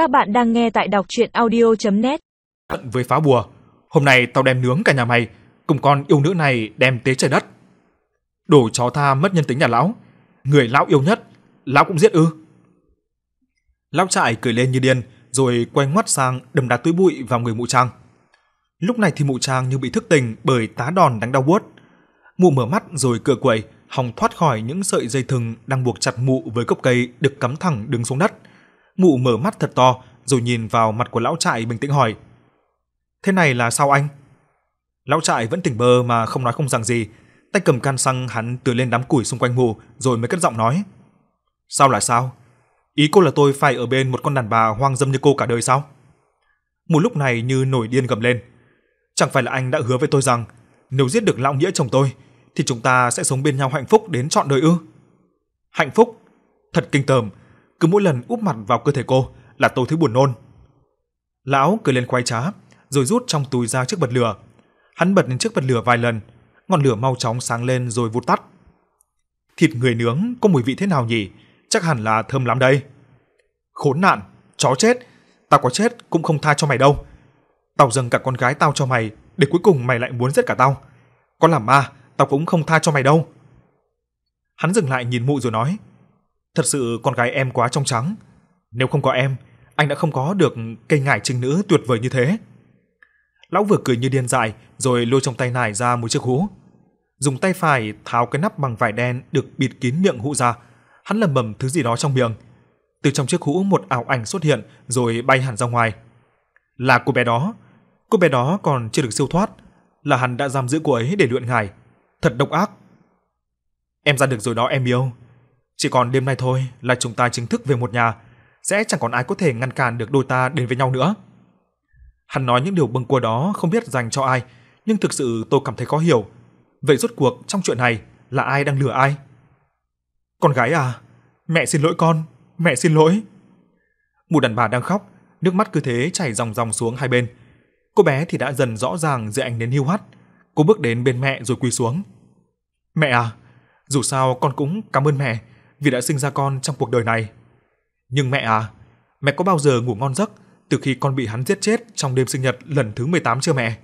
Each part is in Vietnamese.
Các bạn đang nghe tại đọc chuyện audio.net Với phá bùa, hôm nay tao đem nướng cả nhà mày, cùng con yêu nữ này đem tế trời đất. Đồ chó tha mất nhân tính nhà lão, người lão yêu nhất, lão cũng giết ư. Lão trại cười lên như điên, rồi quay ngoắt sang đâm đá túi bụi vào người mụ trang. Lúc này thì mụ trang như bị thức tỉnh bởi tá đòn đánh đau buốt. Mụ mở mắt rồi cựa quậy, hòng thoát khỏi những sợi dây thừng đang buộc chặt mụ với gốc cây được cắm thẳng đứng xuống đất. Mụ mở mắt thật to rồi nhìn vào mặt của lão trại bình tĩnh hỏi: "Thế này là sao anh?" Lão trại vẫn tỉnh bơ mà không nói không rằng gì, tay cầm can xăng hắn tưới lên đám củi xung quanh mụ rồi mới cất giọng nói: "Sao là sao? Ý cô là tôi phải ở bên một con đàn bà hoang dâm như cô cả đời sao?" Mụ lúc này như nổi điên gầm lên: "Chẳng phải là anh đã hứa với tôi rằng nếu giết được lão nghĩa chồng tôi thì chúng ta sẽ sống bên nhau hạnh phúc đến trọn đời ư? Hạnh phúc? Thật kinh tởm, cứ mỗi lần úp mặt vào cơ thể cô là tôi thấy buồn nôn. Lão cười lên khoái trá, rồi rút trong túi ra chiếc bật lửa. Hắn bật lên chiếc bật lửa vài lần, ngọn lửa mau chóng sáng lên rồi vụt tắt. Thịt người nướng có mùi vị thế nào nhỉ? Chắc hẳn là thơm lắm đây. Khốn nạn, chó chết, tao có chết cũng không tha cho mày đâu. Tao dâng cả con gái tao cho mày, để cuối cùng mày lại muốn giết cả tao. Có làm ma, tao cũng không tha cho mày đâu. Hắn dừng lại nhìn mụ rồi nói, thật sự con gái em quá trong trắng, nếu không có em, anh đã không có được cây ngải trinh nữ tuyệt vời như thế. Lão vừa cười như điên dại, rồi lôi trong tay nải ra một chiếc hũ. Dùng tay phải tháo cái nắp bằng vải đen được bịt kín miệng hũ ra, hắn lẩm bẩm thứ gì đó trong miệng. Từ trong chiếc hũ một ảo ảnh xuất hiện rồi bay hẳn ra ngoài. Là cô bé đó, cô bé đó còn chưa được siêu thoát, là hắn đã giam giữ cô ấy để luyện ngải thật độc ác. Em ra được rồi đó em yêu. Chỉ còn đêm nay thôi là chúng ta chính thức về một nhà, sẽ chẳng còn ai có thể ngăn cản được đôi ta đến với nhau nữa. Hắn nói những điều bâng quơ đó không biết dành cho ai, nhưng thực sự tôi cảm thấy khó hiểu. Vậy rốt cuộc trong chuyện này là ai đang lừa ai? Con gái à, mẹ xin lỗi con, mẹ xin lỗi. Một đàn bà đang khóc, nước mắt cứ thế chảy ròng ròng xuống hai bên. Cô bé thì đã dần rõ ràng dưới ánh nến hiu hắt, Cô bước đến bên mẹ rồi quỳ xuống. "Mẹ à, dù sao con cũng cảm ơn mẹ vì đã sinh ra con trong cuộc đời này. Nhưng mẹ à, mẹ có bao giờ ngủ ngon giấc từ khi con bị hắn giết chết trong đêm sinh nhật lần thứ 18 chưa mẹ?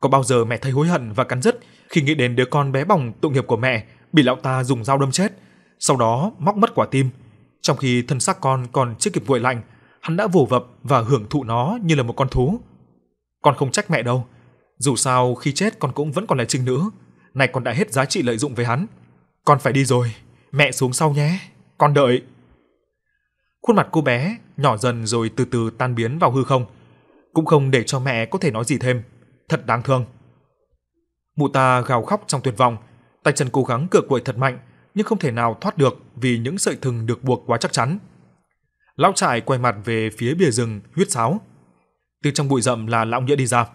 Có bao giờ mẹ thấy hối hận và cắn rứt khi nghĩ đến đứa con bé bỏng tội nghiệp của mẹ bị lão ta dùng dao đâm chết, sau đó móc mất quả tim, trong khi thân xác con còn chưa kịp nguội lạnh, hắn đã vồ vập và hưởng thụ nó như là một con thú. Con không trách mẹ đâu, dù sao khi chết con cũng vẫn còn là trinh nữ, này con đã hết giá trị lợi dụng với hắn. Con phải đi rồi, mẹ xuống sau nhé, con đợi. Khuôn mặt cô bé nhỏ dần rồi từ từ tan biến vào hư không, cũng không để cho mẹ có thể nói gì thêm, thật đáng thương. Mụ ta gào khóc trong tuyệt vọng, tay chân cố gắng cựa quậy thật mạnh, nhưng không thể nào thoát được vì những sợi thừng được buộc quá chắc chắn. Lão trại quay mặt về phía bìa rừng huyết sáo. Từ trong bụi rậm là lão nghĩa đi ra.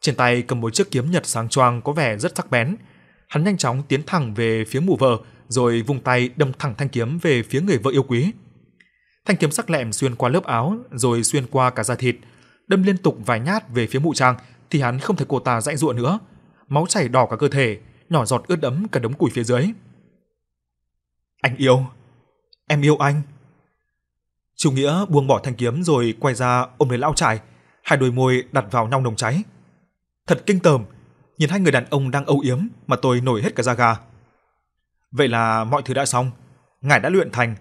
Trên tay cầm một chiếc kiếm nhật sáng choang có vẻ rất sắc bén. Hắn nhanh chóng tiến thẳng về phía mụ vợ, rồi vung tay đâm thẳng thanh kiếm về phía người vợ yêu quý. Thanh kiếm sắc lẹm xuyên qua lớp áo, rồi xuyên qua cả da thịt, đâm liên tục vài nhát về phía mụ trang, thì hắn không thấy cô ta dãy dụa nữa. Máu chảy đỏ cả cơ thể, nhỏ giọt ướt đẫm cả đống củi phía dưới. Anh yêu, em yêu anh. Trung Nghĩa buông bỏ thanh kiếm rồi quay ra ôm lấy lão trại, hai đôi môi đặt vào nhau nồng cháy. Thật kinh tởm, nhìn hai người đàn ông đang âu yếm mà tôi nổi hết cả da gà. Vậy là mọi thứ đã xong, ngài đã luyện thành,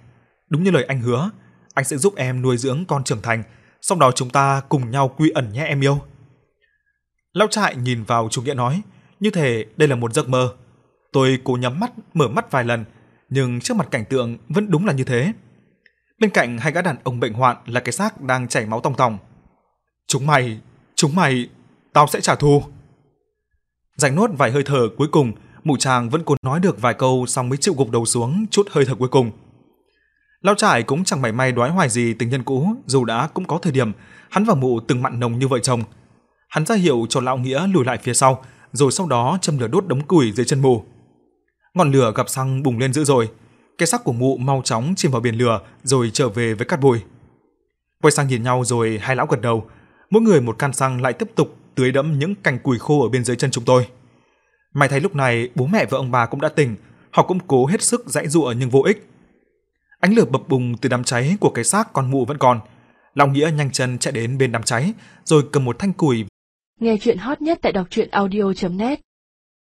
đúng như lời anh hứa, anh sẽ giúp em nuôi dưỡng con trưởng thành, sau đó chúng ta cùng nhau quy ẩn nhé em yêu. Lão trại nhìn vào Trung Nghĩa nói, như thể đây là một giấc mơ. Tôi cố nhắm mắt, mở mắt vài lần, nhưng trước mặt cảnh tượng vẫn đúng là như thế. Bên cạnh hai gã đàn ông bệnh hoạn là cái xác đang chảy máu tòng tòng. Chúng mày, chúng mày, tao sẽ trả thù. Dành nốt vài hơi thở cuối cùng, mụ chàng vẫn cố nói được vài câu xong mới chịu gục đầu xuống chút hơi thở cuối cùng. Lão trải cũng chẳng mảy may đoái hoài gì tình nhân cũ, dù đã cũng có thời điểm hắn và mụ từng mặn nồng như vợ chồng. Hắn ra hiệu cho lão nghĩa lùi lại phía sau, rồi sau đó châm lửa đốt đống củi dưới chân mụ. Ngọn lửa gặp xăng bùng lên dữ dội, cái xác của mụ mau chóng chìm vào biển lửa rồi trở về với cát bụi. Quay sang nhìn nhau rồi hai lão gật đầu, mỗi người một can xăng lại tiếp tục tưới đẫm những cành củi khô ở bên dưới chân chúng tôi. May thấy lúc này bố mẹ và ông bà cũng đã tỉnh, họ cũng cố hết sức dãy dụa nhưng vô ích. Ánh lửa bập bùng từ đám cháy của cái xác con mụ vẫn còn, Long Nghĩa nhanh chân chạy đến bên đám cháy, rồi cầm một thanh củi. Nghe chuyện hot nhất tại đọc truyện audio.net